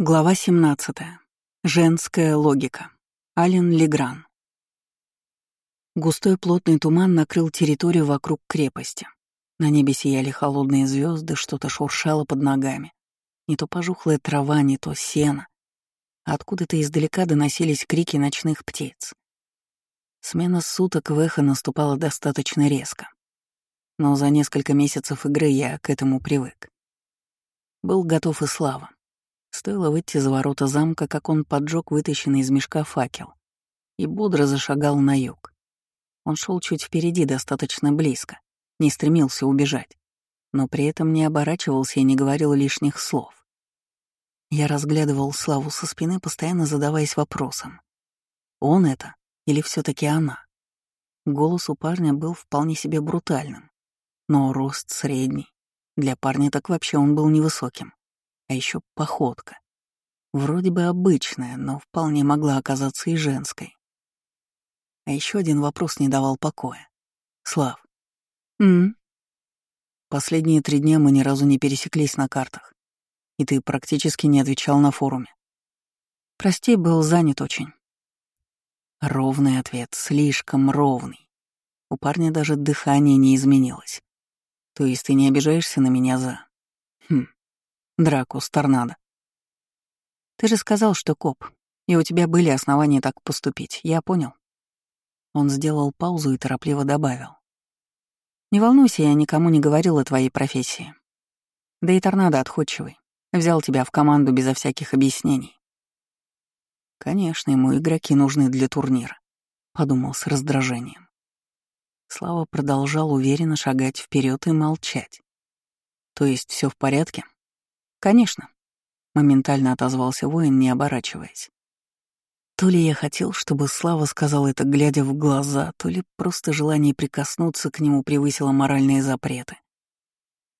Глава 17. Женская логика. Ален Легран. Густой плотный туман накрыл территорию вокруг крепости. На небе сияли холодные звезды, что-то шуршало под ногами. Не то пожухлая трава, не то сено. Откуда-то издалека доносились крики ночных птиц. Смена суток в эхо наступала достаточно резко. Но за несколько месяцев игры я к этому привык. Был готов и слава. Стоило выйти за ворота замка, как он поджег вытащенный из мешка факел и бодро зашагал на юг. Он шел чуть впереди, достаточно близко, не стремился убежать, но при этом не оборачивался и не говорил лишних слов. Я разглядывал Славу со спины, постоянно задаваясь вопросом. Он это или все таки она? Голос у парня был вполне себе брутальным, но рост средний. Для парня так вообще он был невысоким. А еще походка. Вроде бы обычная, но вполне могла оказаться и женской. А еще один вопрос не давал покоя. Слав. М? Последние три дня мы ни разу не пересеклись на картах. И ты практически не отвечал на форуме. Прости, был занят очень. Ровный ответ, слишком ровный. У парня даже дыхание не изменилось. То есть ты не обижаешься на меня за... Хм, драку с торнадо. Ты же сказал, что коп, и у тебя были основания так поступить, я понял. Он сделал паузу и торопливо добавил. Не волнуйся, я никому не говорил о твоей профессии. Да и торнадо отходчивый. Взял тебя в команду безо всяких объяснений. Конечно, ему игроки нужны для турнира, подумал с раздражением. Слава продолжал уверенно шагать вперед и молчать. То есть все в порядке? «Конечно», — моментально отозвался воин, не оборачиваясь. То ли я хотел, чтобы Слава сказал это, глядя в глаза, то ли просто желание прикоснуться к нему превысило моральные запреты.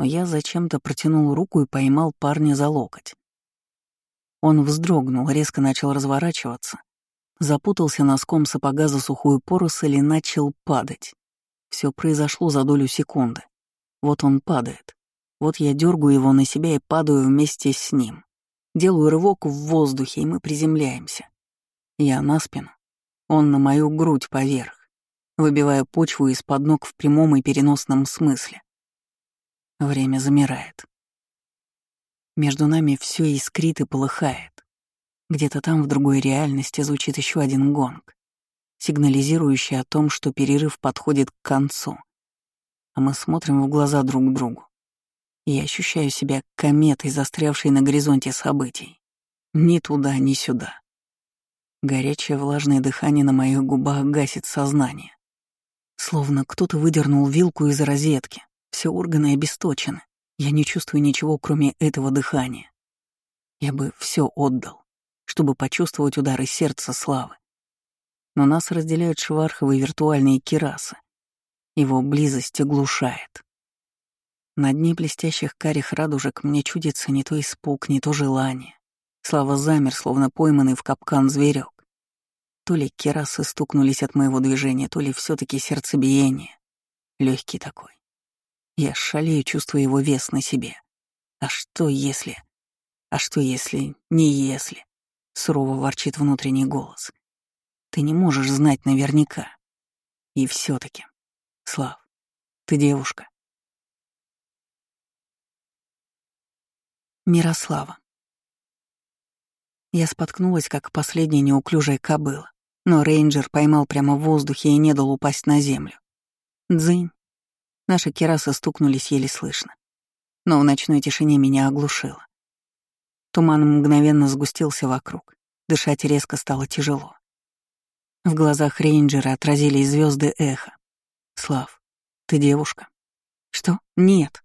Но я зачем-то протянул руку и поймал парня за локоть. Он вздрогнул, резко начал разворачиваться, запутался носком сапога за сухую поросль и начал падать. Все произошло за долю секунды. Вот он падает. Вот я дергаю его на себя и падаю вместе с ним. Делаю рывок в воздухе, и мы приземляемся. Я на спину, он на мою грудь поверх, выбивая почву из-под ног в прямом и переносном смысле. Время замирает. Между нами все искрит и полыхает. Где-то там, в другой реальности, звучит еще один гонг, сигнализирующий о том, что перерыв подходит к концу. А мы смотрим в глаза друг другу и ощущаю себя кометой, застрявшей на горизонте событий. Ни туда, ни сюда. Горячее влажное дыхание на моих губах гасит сознание. Словно кто-то выдернул вилку из розетки. Все органы обесточены. Я не чувствую ничего, кроме этого дыхания. Я бы все отдал, чтобы почувствовать удары сердца славы. Но нас разделяют шварховые виртуальные кирасы. Его близость оглушает. На дне блестящих карих радужек мне чудится не то испуг, не то желание. Слава замер, словно пойманный в капкан зверек. То ли керасы стукнулись от моего движения, то ли все таки сердцебиение. Легкий такой. Я шалею, чувствуя его вес на себе. А что если... А что если... Не если... Сурово ворчит внутренний голос. Ты не можешь знать наверняка. И все таки Слав, ты девушка. Мирослава. Я споткнулась, как последняя неуклюжая кобыла, но рейнджер поймал прямо в воздухе и не дал упасть на землю. Дзынь. Наши керасы стукнулись еле слышно. Но в ночной тишине меня оглушило. Туман мгновенно сгустился вокруг. Дышать резко стало тяжело. В глазах рейнджера отразились звезды эхо. «Слав, ты девушка?» «Что? Нет»,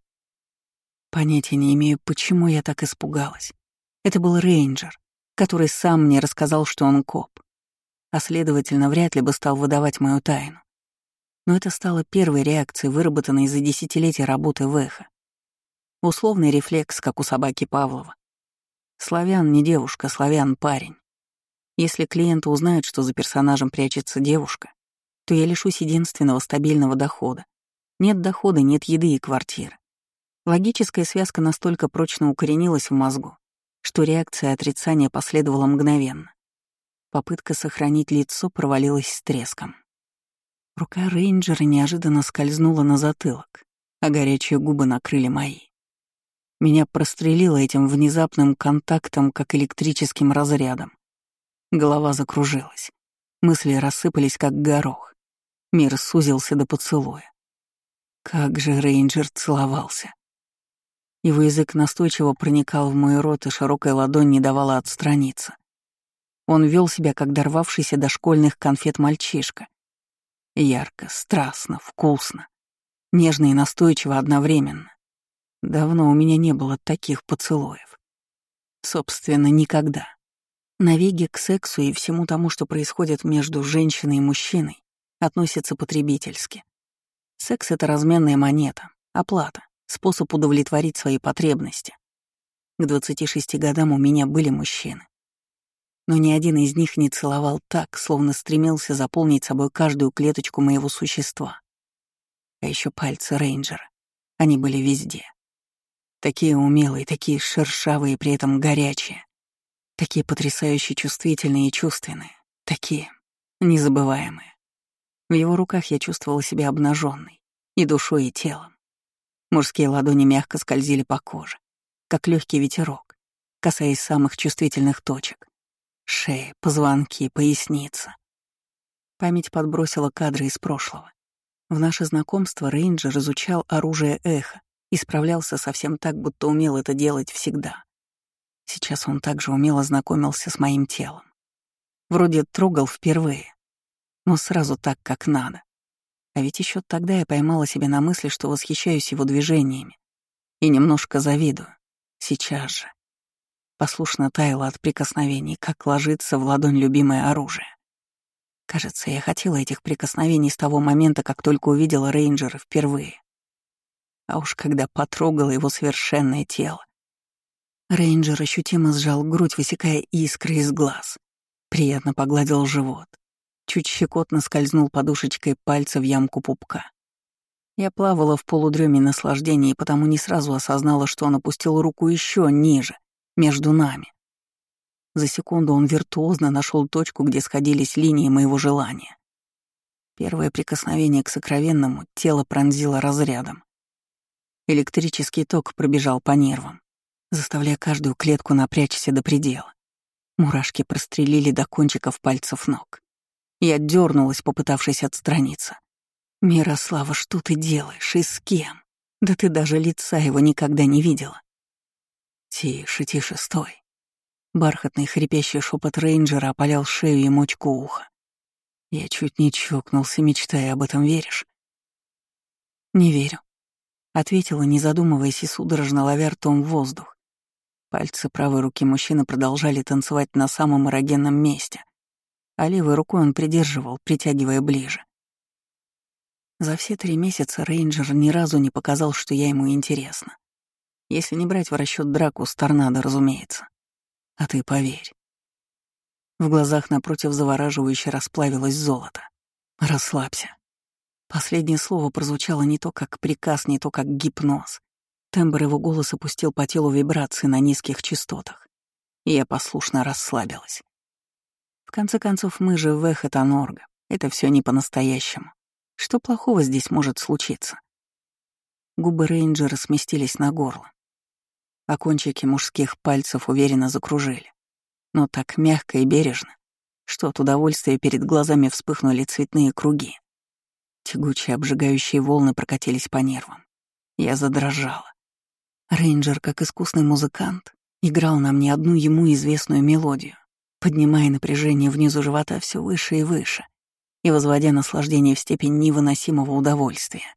Понятия не имею, почему я так испугалась. Это был рейнджер, который сам мне рассказал, что он коп, а следовательно, вряд ли бы стал выдавать мою тайну. Но это стало первой реакцией, выработанной за десятилетия работы в эхо. Условный рефлекс, как у собаки Павлова. Славян не девушка, славян парень. Если клиенты узнают, что за персонажем прячется девушка, то я лишусь единственного стабильного дохода. Нет дохода, нет еды и квартиры. Логическая связка настолько прочно укоренилась в мозгу, что реакция отрицания последовала мгновенно. Попытка сохранить лицо провалилась с треском. Рука рейнджера неожиданно скользнула на затылок, а горячие губы накрыли мои. Меня прострелило этим внезапным контактом, как электрическим разрядом. Голова закружилась. Мысли рассыпались, как горох. Мир сузился до поцелуя. Как же рейнджер целовался. Его язык настойчиво проникал в мой рот, и широкая ладонь не давала отстраниться. Он вел себя, как дорвавшийся до школьных конфет мальчишка. Ярко, страстно, вкусно. Нежно и настойчиво одновременно. Давно у меня не было таких поцелуев. Собственно, никогда. Навеги к сексу и всему тому, что происходит между женщиной и мужчиной, относятся потребительски. Секс — это разменная монета, оплата, способ удовлетворить свои потребности. К 26 годам у меня были мужчины. Но ни один из них не целовал так, словно стремился заполнить собой каждую клеточку моего существа. А еще пальцы рейнджера. Они были везде. Такие умелые, такие шершавые, при этом горячие. Такие потрясающе чувствительные и чувственные. Такие незабываемые. В его руках я чувствовала себя обнаженной и душой, и телом. Мужские ладони мягко скользили по коже, как легкий ветерок, касаясь самых чувствительных точек. Шея, позвонки, поясница. Память подбросила кадры из прошлого. В наше знакомство рейнджер изучал оружие эхо и справлялся совсем так, будто умел это делать всегда. Сейчас он также умело знакомился с моим телом. Вроде трогал впервые, но сразу так, как надо. А ведь еще тогда я поймала себя на мысли, что восхищаюсь его движениями и немножко завидую. Сейчас же. Послушно таяла от прикосновений, как ложится в ладонь любимое оружие. Кажется, я хотела этих прикосновений с того момента, как только увидела рейнджера впервые. А уж когда потрогала его совершенное тело. Рейнджер ощутимо сжал грудь, высекая искры из глаз. Приятно погладил живот. Чуть щекотно скользнул подушечкой пальца в ямку пупка. Я плавала в полудреме наслаждения и потому не сразу осознала, что он опустил руку еще ниже, между нами. За секунду он виртуозно нашел точку, где сходились линии моего желания. Первое прикосновение к сокровенному тело пронзило разрядом. Электрический ток пробежал по нервам, заставляя каждую клетку напрячься до предела. Мурашки прострелили до кончиков пальцев ног. Я дернулась, попытавшись отстраниться. «Мирослава, что ты делаешь и с кем? Да ты даже лица его никогда не видела». «Тише, тише, стой». Бархатный хрипящий шепот рейнджера опалял шею и мочку уха. Я чуть не чокнулся, мечтая об этом, веришь? «Не верю», — ответила, не задумываясь и судорожно ловя ртом воздух. Пальцы правой руки мужчины продолжали танцевать на самом эрогенном месте, а левой рукой он придерживал, притягивая ближе. За все три месяца рейнджер ни разу не показал, что я ему интересна. Если не брать в расчет драку с торнадо, разумеется. А ты поверь. В глазах напротив завораживающе расплавилось золото. Расслабься. Последнее слово прозвучало не то как приказ, не то как гипноз. Тембр его голоса пустил по телу вибрации на низких частотах. И я послушно расслабилась. Конце концов, мы же в Эхотонорга. Это все не по-настоящему. Что плохого здесь может случиться? Губы рейнджера сместились на горло, а кончики мужских пальцев уверенно закружили. Но так мягко и бережно, что от удовольствия перед глазами вспыхнули цветные круги. Тягучие обжигающие волны прокатились по нервам. Я задрожала. Рейнджер, как искусный музыкант, играл нам не одну ему известную мелодию, поднимая напряжение внизу живота все выше и выше и возводя наслаждение в степень невыносимого удовольствия.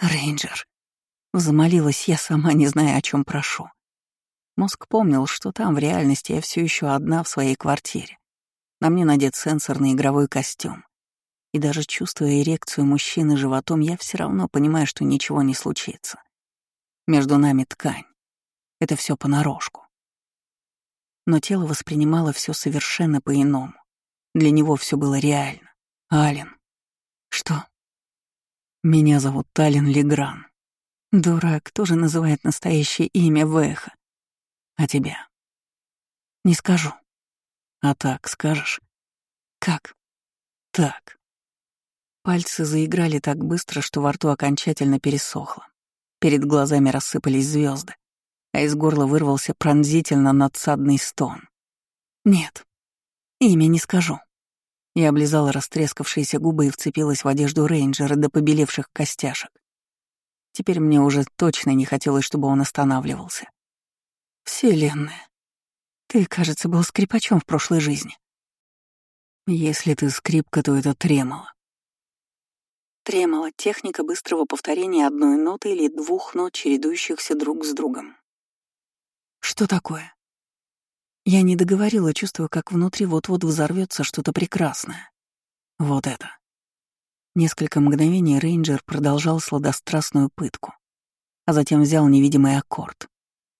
«Рейнджер», — взмолилась я сама, не зная, о чем прошу. Мозг помнил, что там, в реальности, я все еще одна в своей квартире. На мне надет сенсорный игровой костюм. И даже чувствуя эрекцию мужчины животом, я все равно понимаю, что ничего не случится. Между нами ткань. Это все понарошку. Но тело воспринимало все совершенно по-иному. Для него все было реально. Ален. Что? Меня зовут Талин Легран. Дурак тоже называет настоящее имя Вэха. А тебя? Не скажу. А так скажешь? Как? Так. Пальцы заиграли так быстро, что во рту окончательно пересохло. Перед глазами рассыпались звезды, а из горла вырвался пронзительно надсадный стон. «Нет, имя не скажу». Я облизала растрескавшиеся губы и вцепилась в одежду рейнджера до побелевших костяшек. Теперь мне уже точно не хотелось, чтобы он останавливался. «Вселенная, ты, кажется, был скрипачом в прошлой жизни». «Если ты скрипка, то это тремоло», Тремоло — техника быстрого повторения одной ноты или двух нот, чередующихся друг с другом. Что такое? Я не договорила, чувствуя, как внутри вот-вот взорвется что-то прекрасное. Вот это. Несколько мгновений рейнджер продолжал сладострастную пытку, а затем взял невидимый аккорд.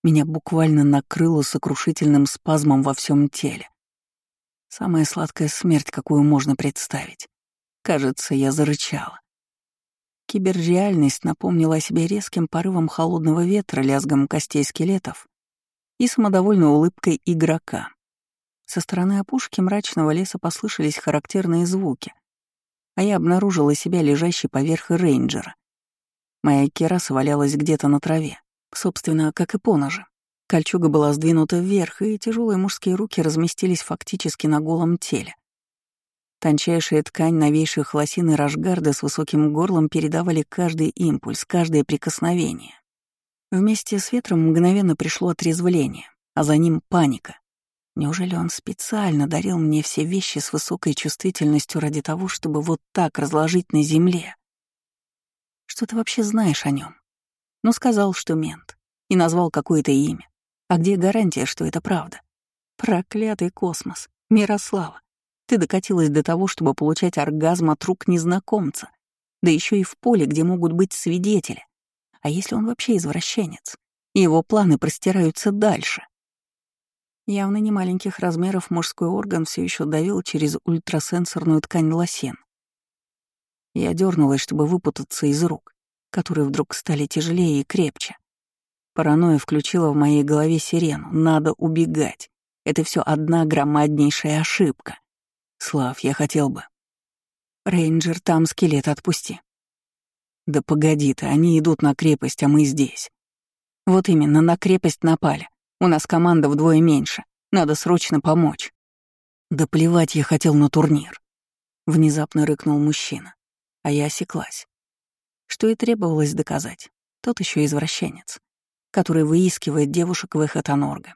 Меня буквально накрыло сокрушительным спазмом во всем теле. Самая сладкая смерть, какую можно представить. Кажется, я зарычала. Киберреальность напомнила о себе резким порывом холодного ветра, лязгом костей скелетов и самодовольной улыбкой игрока. Со стороны опушки мрачного леса послышались характерные звуки, а я обнаружила себя лежащей поверх рейнджера. Моя кераса валялась где-то на траве, собственно, как и поножи. Кольчуга была сдвинута вверх, и тяжелые мужские руки разместились фактически на голом теле. Тончайшая ткань новейших лосин и рашгарда с высоким горлом передавали каждый импульс, каждое прикосновение. Вместе с ветром мгновенно пришло отрезвление, а за ним паника. Неужели он специально дарил мне все вещи с высокой чувствительностью ради того, чтобы вот так разложить на земле? Что ты вообще знаешь о нем? Ну, сказал, что мент, и назвал какое-то имя. А где гарантия, что это правда? Проклятый космос, Мирослава. Ты докатилась до того, чтобы получать оргазм от рук незнакомца, да еще и в поле, где могут быть свидетели. А если он вообще извращенец? Его планы простираются дальше. Явно не маленьких размеров мужской орган все еще давил через ультрасенсорную ткань лосен. Я дернулась, чтобы выпутаться из рук, которые вдруг стали тяжелее и крепче. Паранойя включила в моей голове сирену. Надо убегать. Это все одна громаднейшая ошибка. Слав, я хотел бы. Рейнджер, там скелет отпусти. Да погоди ты, они идут на крепость, а мы здесь. Вот именно, на крепость напали. У нас команда вдвое меньше. Надо срочно помочь. Да плевать я хотел на турнир. Внезапно рыкнул мужчина, а я осеклась. Что и требовалось доказать. Тот еще извращенец, который выискивает девушек в их Этанорга.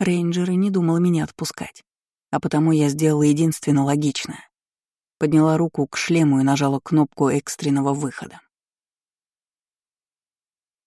Рейнджер и не думал меня отпускать а потому я сделала единственно логичное. Подняла руку к шлему и нажала кнопку экстренного выхода.